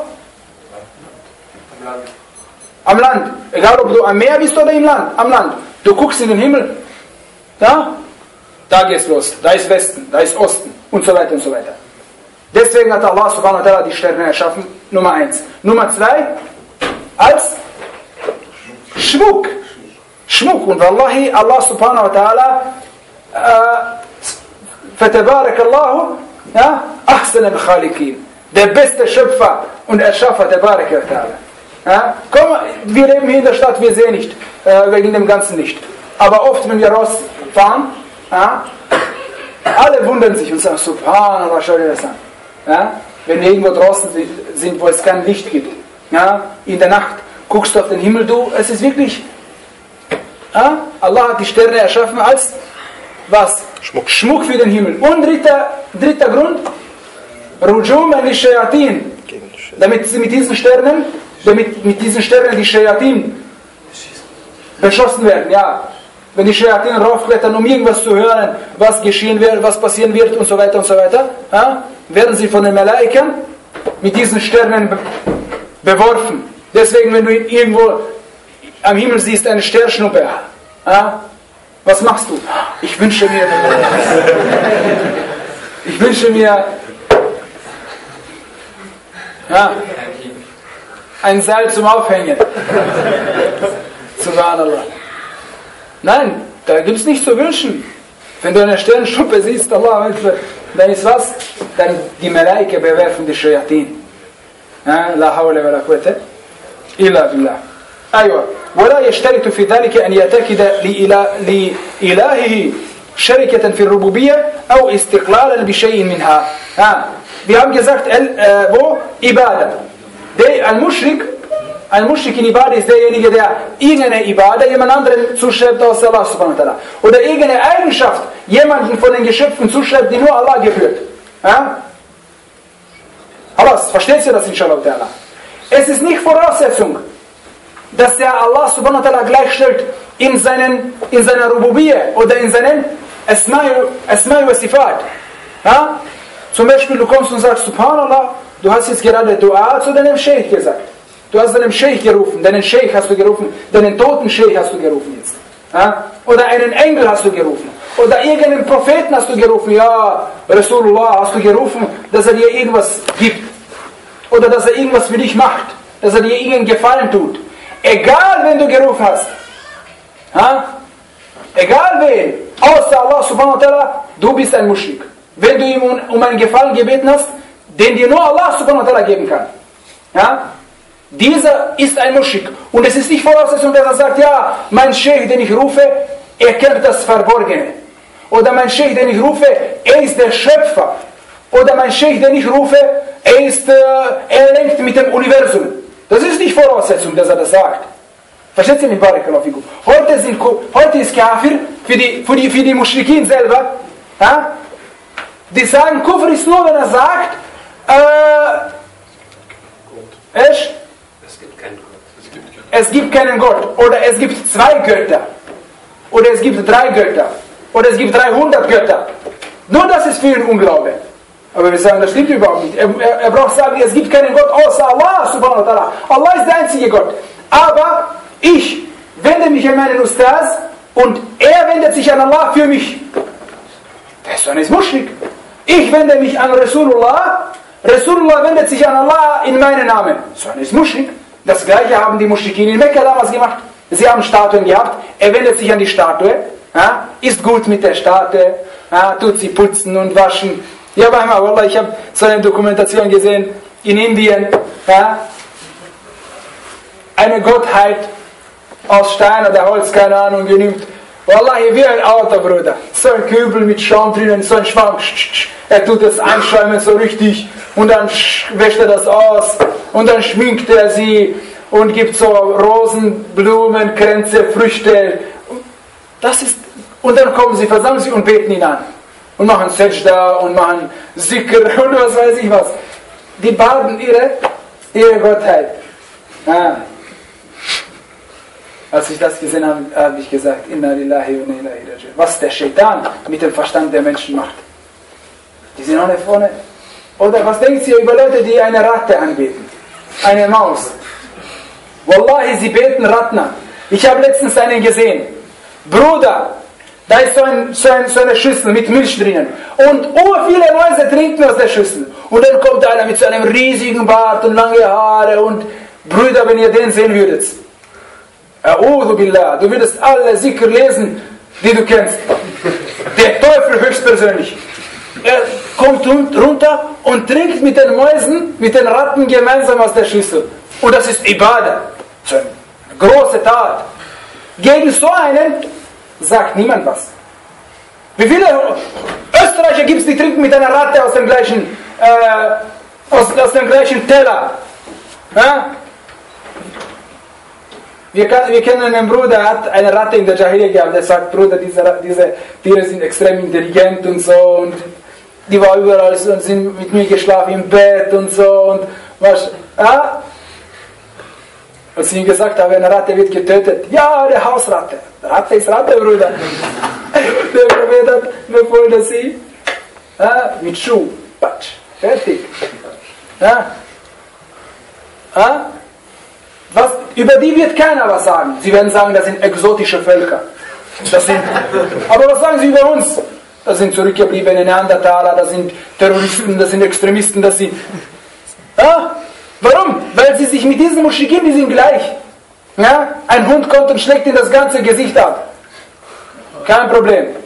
am Land. Egal, ob du am Meer bist oder im Land, am Land. Du guckst in den Himmel, da, da geht's los. Da ist Westen, da ist Osten und so weiter und so weiter. Deswegen hat Allah subhanahu wa ta'ala die Sterne erschaffen, Nummer eins. Nummer zwei, als Schmuck. Schmuck. Und Wallahi, Allah subhanahu wa ta'ala, فَتَبَارَكَ اللَّهُ أَحْسَنَ الْخَالِقِينَ Der beste Schöpfer und Erschaffer, Tabarak wa ta'ala. Ja? Komm, wir leben hier in der Stadt, wir sehen nicht, äh, wegen dem Ganzen nicht. Aber oft, wenn wir rausfahren, ja, alle wundern sich und sagen, Subhanallah, schau dir das an. Ja? Wenn wir irgendwo draußen sind, wo es kein Licht gibt, ja, in der Nacht guckst du auf den Himmel, du, es ist wirklich, ja, Allah hat die Sterne erschaffen als was? Schmuck. Schmuck für den Himmel. Und dritter, dritter Grund, Rujum al-Shayatin. Damit sie mit diesen Sternen damit mit diesen Sternen die Shayatin beschossen werden. Ja, wenn die Shayatin raufklettern, um irgendwas zu hören, was geschehen wird, was passieren wird und so weiter und so weiter, ja, werden sie von den Malaikern mit diesen Sternen be beworfen. Deswegen, wenn du irgendwo am Himmel siehst, eine Sternschnuppe, ja, was machst du? Ich wünsche mir, ich wünsche mir, ja, ein Seil zum Aufhängen. Subhanallah. Nein, da gibt es nichts zu wünschen. Wenn du eine Sternschnuppe siehst, Allah, dann ist was? Dann die Malaike bewerfen die Shayatin. La hawla wa la quwwata illa billah. أيوة. ولا يشترط في ذلك أن يتكد لإلهه شركة في الربوبية أو استقلالا بشيء منها. ها. بي هم جزاكت آه، بو إبادة. دي المشرك المشرك إن إبادة إزاي؟ ينجي دي إيجنة إبادة يمن أندر تشرب توس الله سبحانه وتعالى. ودى إيجنة إيجنشفت يمن فن إنجشفت من تشرب دي نو الله جفلت ها؟ خلاص فشتيت إن شاء الله تعالى. Es ist nicht Voraussetzung, dass der Allah subhanahu wa ta'ala gleichstellt in, seinen, in seiner Rububiyya oder in seinen Asma'i wa Sifat. Ja? Zum Beispiel, du kommst und sagst, Subhanallah, Du hast jetzt gerade Dua zu deinem Sheikh gesagt. Du hast deinem Sheikh gerufen, deinen Sheikh hast du gerufen, deinen toten Sheikh hast du gerufen jetzt. Ja? Oder einen Engel hast du gerufen. Oder irgendeinen Propheten hast du gerufen. Ja, Rasulullah hast du gerufen, dass er dir irgendwas gibt. Oder dass er irgendwas für dich macht. Dass er dir irgendeinen Gefallen tut. Egal, wen du gerufen hast. Ja? Egal wen. Außer Allah subhanahu wa ta'ala, du bist ein Muschrik. Wenn du ihm um einen Gefallen gebeten hast, den dir nur Allah subhanahu wa ta'ala geben kann. Ja? Dieser ist ein Muschik. Und es ist nicht Voraussetzung, dass er sagt, ja, mein Sheikh, den ich rufe, er kennt das Verborgene. Oder mein Sheikh, den ich rufe, er ist der Schöpfer. oder mein Sheikh, den ich rufe, er, ist, äh, er lenkt mit dem Universum. Das ist nicht Voraussetzung, dass er das sagt. Versteht ihr mich, Barakallahu Heute, sind, heute ist Kafir für die, für die, für die Mushrikin selber. Ja? Die sagen, Kufr ist nur, wenn er sagt, äh, es, es gibt keinen Gott. Es gibt keinen Gott. Oder es gibt zwei Götter. Oder es gibt drei Götter. Oder es gibt 300 Götter. Nur das ist für ihn Unglaube. Aber wir sagen, das stimmt überhaupt nicht. Er, er, er braucht sagen, es gibt keinen Gott außer Allah, subhanahu wa ta'ala. Allah ist der einzige Gott. Aber ich wende mich an meinen Ustaz und er wendet sich an Allah für mich. Der Sohn ist Muschrik. Ich wende mich an Rasulullah. Rasulullah wendet sich an Allah in meinen Namen. Sohn ist Muschrik. Das gleiche haben die Muschrikin in Mekka damals gemacht. Sie haben Statuen gehabt. Er wendet sich an die Statue. Ja, ist gut mit der Statue. Ja, tut sie putzen und waschen. Ja, manchmal, Wallah, ich habe so eine Dokumentation gesehen in Indien. Ja, eine Gottheit aus Stein oder Holz, keine Ahnung, genügt. Wallahi, wie ein Auto, Bruder. So ein Kübel mit Schaum drinnen, so ein Schwamm. Er tut das einschäumen so richtig und dann wäscht er das aus und dann schminkt er sie und gibt so Rosen, Blumen, Kränze, Früchte. Das ist, und dann kommen sie, versammeln sich und beten ihn an. Und machen Sajda und machen Zikr und was weiß ich was. Die baden ihre, ihre Gottheit. Ah. Als ich das gesehen habe, habe ich gesagt, Inna lillahi wa inna Was der Shaitan mit dem Verstand der Menschen macht. Die sind alle vorne. Oder was denkt ihr über Leute, die eine Ratte anbeten? Eine Maus. Wallahi, sie beten Ratten. Ich habe letztens einen gesehen. Bruder, da ist so, ein, so, ein, so eine Schüssel mit Milch drinnen. Und oh, viele Mäuse trinken aus der Schüssel. Und dann kommt einer mit so einem riesigen Bart und lange Haare. Und Brüder, wenn ihr den sehen würdet, A'udhu billah. Du würdest alle Sikr lesen, die du kennst. Der Teufel höchstpersönlich. Er kommt runter und trinkt mit den Mäusen, mit den Ratten gemeinsam aus der Schüssel. Und das ist Ibadah. So eine große Tat. Gegen so einen sagt niemand was. Wie viele Österreicher gibt es, die trinken mit einer Ratte aus dem gleichen, äh, aus, aus dem gleichen Teller? Ja? Wir, kann, wir kennen einen Bruder, der hat eine Ratte in der Jahiliya gehabt, der sagt, Bruder, diese, diese Tiere sind extrem intelligent und so und die war überall und sind mit mir geschlafen im Bett und so und was, ja? Und sie ihm gesagt haben, eine Ratte wird getötet. Ja, der Hausratte. Ratte ist Ratte, Bruder. der Prophet hat befohlen, dass sie ja, mit Schuh, patsch, fertig. Ja? Ja? Was, über die wird keiner was sagen. Sie werden sagen, das sind exotische Völker. Das sind, aber was sagen sie über uns? Das sind zurückgebliebene Neandertaler, das sind Terroristen, das sind Extremisten, das sind... Ja? Warum? Weil sie sich mit diesen Muschrikin, die sind gleich. Ja? Ein Hund kommt und schlägt in das ganze Gesicht ab. Kein Problem.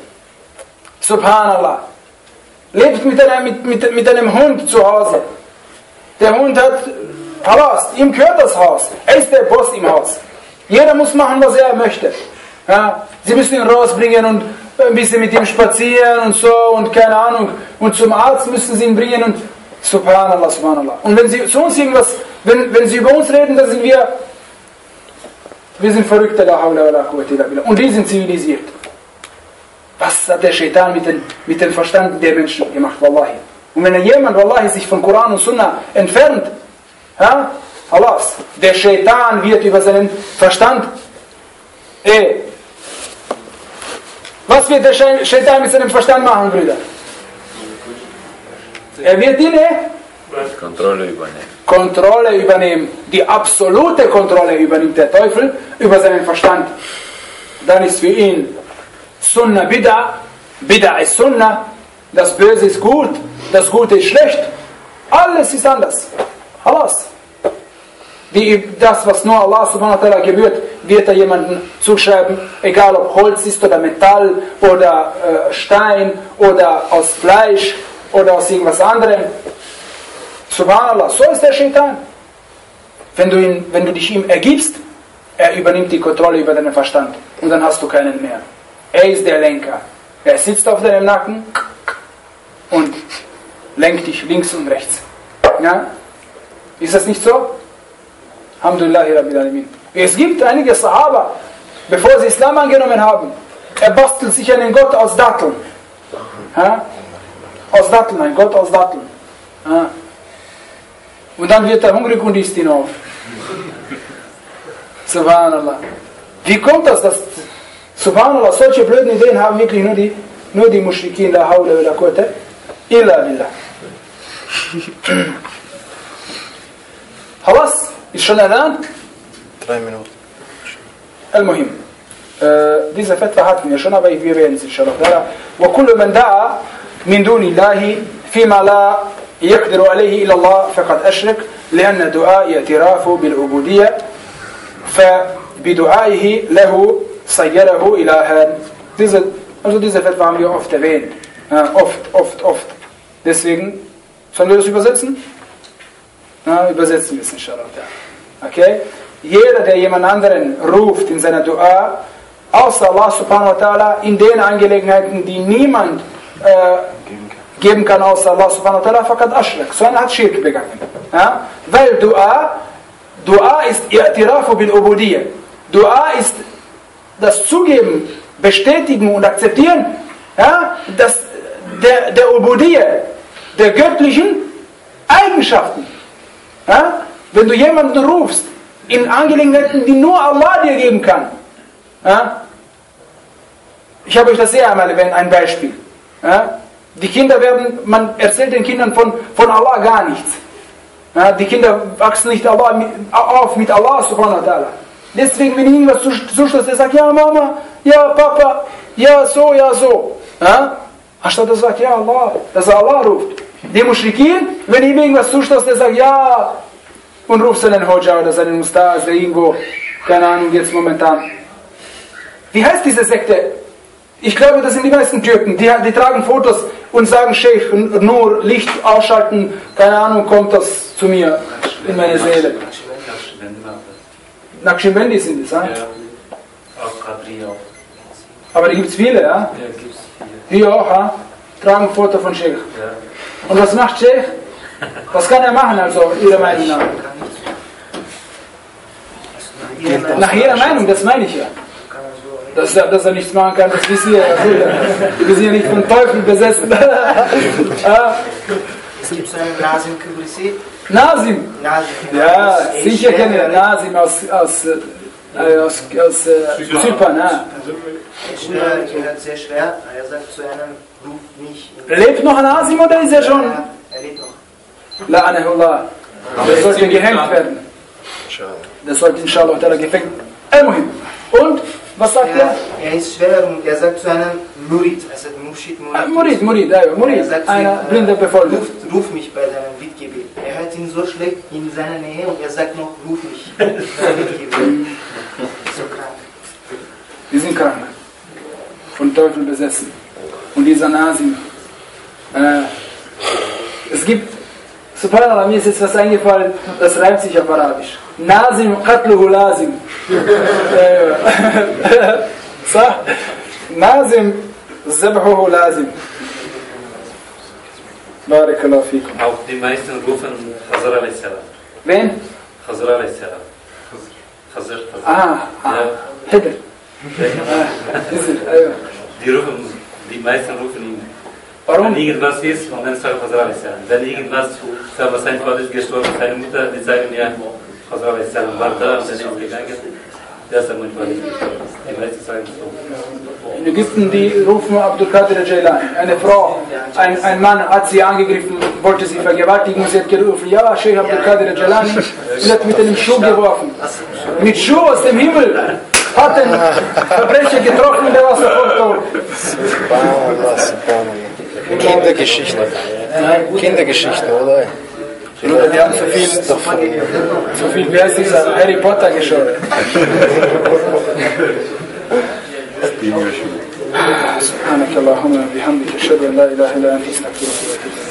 Subhanallah. Lebt mit einem, mit, mit, mit einem Hund zu Hause. Der Hund hat Palast, ihm gehört das Haus. Er ist der Boss im Haus. Jeder muss machen, was er möchte. Ja, sie müssen ihn rausbringen und ein bisschen mit ihm spazieren und so und keine Ahnung. Und zum Arzt müssen sie ihn bringen und Subhanallah, Subhanallah. Und wenn sie zu uns irgendwas, wenn, wenn sie über uns reden, dann sind wir, wir sind verrückte, la Und die sind zivilisiert. Was hat der Shaitan mit, den, mit dem Verstand der Menschen gemacht, Wallahi? Und wenn jemand, Wallahi, sich von Koran und Sunnah entfernt, ja? Allahs. Der Shaitan wird über seinen Verstand. Eh. Was wird der Shaitan mit seinem Verstand machen, Brüder? Er wird ihn Kontrolle übernehmen. Kontrolle übernehmen. Die absolute Kontrolle übernimmt der Teufel über seinen Verstand. Dann ist für ihn Sunna Bida. Bida ist Sunna. Das Böse ist gut. Das Gute ist schlecht. Alles ist anders. Alles. Die, das, was nur Allah subhanahu wa ta'ala gebührt, wird er jemandem zuschreiben, egal ob Holz ist oder Metall oder äh, Stein oder aus Fleisch oder aus irgendwas anderem. Subhanallah, so ist der Shaitan. Wenn du, ihn, wenn du dich ihm ergibst, er übernimmt die Kontrolle über deinen Verstand und dann hast du keinen mehr. Er ist der Lenker. Er sitzt auf deinem Nacken und lenkt dich links und rechts. Ja? Ist das nicht so? Alhamdulillah, Rabbil Alamin. Es gibt einige Sahaba, bevor sie Islam angenommen haben, er bastelt sich einen Gott aus Datteln. Ja? Aus Datteln, ein Gott aus Datteln. Ja? Und dann wird er hungrig und isst ihn auf. Subhanallah. Wie kommt das, dass Subhanallah, solche blöden Ideen haben wirklich nur die, nur die Mushrikin, la hawla wa la quwwata illa billah. خلاص ist schon erlernt? Drei Minuten. المهم آه diese Fatwa hatten wir schon, aber wir werden es inshallah تعالى وكل من دعا من دون الله فيما لا يقدر عليه إلا الله فقد أشرك لأن الدعاء اعتراف بالعبودية فبدعائه له صيره إلها diese, also diese Fatwa haben wir oft erwähnt äh, oft, oft, oft deswegen sollen wir das übersetzen? Na, übersetzen wir es inshallah okay? jeder der jemand anderen ruft in seiner Dua außer Allah subhanahu wa ta'ala in den Angelegenheiten die niemand äh, geben kann außer Allah subhanahu wa ta'ala faqad ashrak so einer hat Schirk begangen ja? weil Dua Dua ist i'tirafu bil ubudiyya Dua ist das Zugeben bestätigen und akzeptieren ja? dass der, der Ubudiyya der göttlichen Eigenschaften ja? wenn du jemanden rufst in Angelegenheiten, die nur Allah dir geben kann. Ja? Ich habe euch das sehr einmal erwähnt, ein Beispiel. Ja? Die Kinder werden, man erzählt den Kindern von, von Allah gar nichts. Ja? Die Kinder wachsen nicht Allah, auf mit Allah subhanahu wa ta'ala. Deswegen, wenn irgendwas zustößt, der sagt, ja Mama, ja Papa, ja so, ja so. Ja? Anstatt er sagt, ja Allah, dass er Allah ruft. Die Muschrikin, wenn ihm irgendwas zustößt, der sagt, ja, und ruft seinen Hoja oder seinen Ustaz, irgendwo, keine Ahnung, jetzt momentan. Wie heißt diese Sekte? Ich glaube, das sind die meisten Türken. Die, die tragen Fotos und sagen, Sheikh, nur Licht ausschalten, keine Ahnung, kommt das zu mir in meine Seele. Naqshbendi sind es, ja? Aber die gibt es viele, ja? Hier auch, ja? Tragen Foto von Sheikh. Und was macht Sheikh? Was kann er machen, also, Ihrer Meinung nach? Nach jeder Meinung, das meine ich ja. Dass er, dass er nichts machen kann, das wissen wir ja. Wir sind ja nicht von Teufeln besessen. Ah, Es gibt so einen Nasim Kubrisi. Nasim. Nasim. Ja, sicher wir weil- Nasim aus, aus, äh, aus, aus äh, Zypern. Ja. Schwer, gehört sehr schwer. Er sagt zu einem, ruf mich. Lebt noch Nasim oder ist er schon? Er lebt noch. La'anahullah. Der sollte gehängt werden. Der sollte inshallah gefängt werden. Und, was sagt er? er ist schwer und er sagt zu einem Murid. Er sagt Murshid Ah, Murid. Murid, Murid, ja, Er Murid, sagt zu einer ihm, äh, blinder Befolger. Ruf, ruf mich bei deinem Bittgebet. Er hört ihn so schlecht in seiner Nähe und er sagt noch, ruf mich bei deinem Bittgebet. So krank. Die sind krank. Von Teufel besessen. Und dieser Nasim. Äh, es gibt, subhanallah, mir ist jetzt was eingefallen, das reimt sich auf Arabisch. Nasim qatluhu lazim. Äh, صح? Nasim zabhuhu lazim. Barakallahu fikum. Auch die meisten rufen Khazar a.s. Wen? Khazar a.s. Khazar, Khazar. Ah, ah. Hidr. Ah, äh, Die rufen, die meisten rufen ihn. Warum? Wenn irgendwas ist, und dann sagen Khazar a.s. Wenn irgendwas, wir, sein Vater ist gestorben, seine Mutter, die sagen ja, Khazar a.s. war da und dann ist er gegangen. Der ist Vater ist gestorben. Die meisten sagen so. In Ägypten, die rufen Abdul Qadir Jailani. Eine Frau, ein, ein Mann hat sie angegriffen, wollte sie vergewaltigen und sie hat gerufen, ja, Sheikh Abdul Qadir Jailani. Sie hat mit einem Schuh geworfen. Mit Schuh aus dem Himmel. Hat den Verbrecher getroffen und der war sofort tot. Subhanallah, subhanallah. Kindergeschichten. Kindergeschichten, oder? Bruder, die haben so viel, so viel, wie heißt dieser, Harry Potter geschaut. سبحانك اللهم وبحمدك اشهد ان لا اله الا انت استغفرك واتوب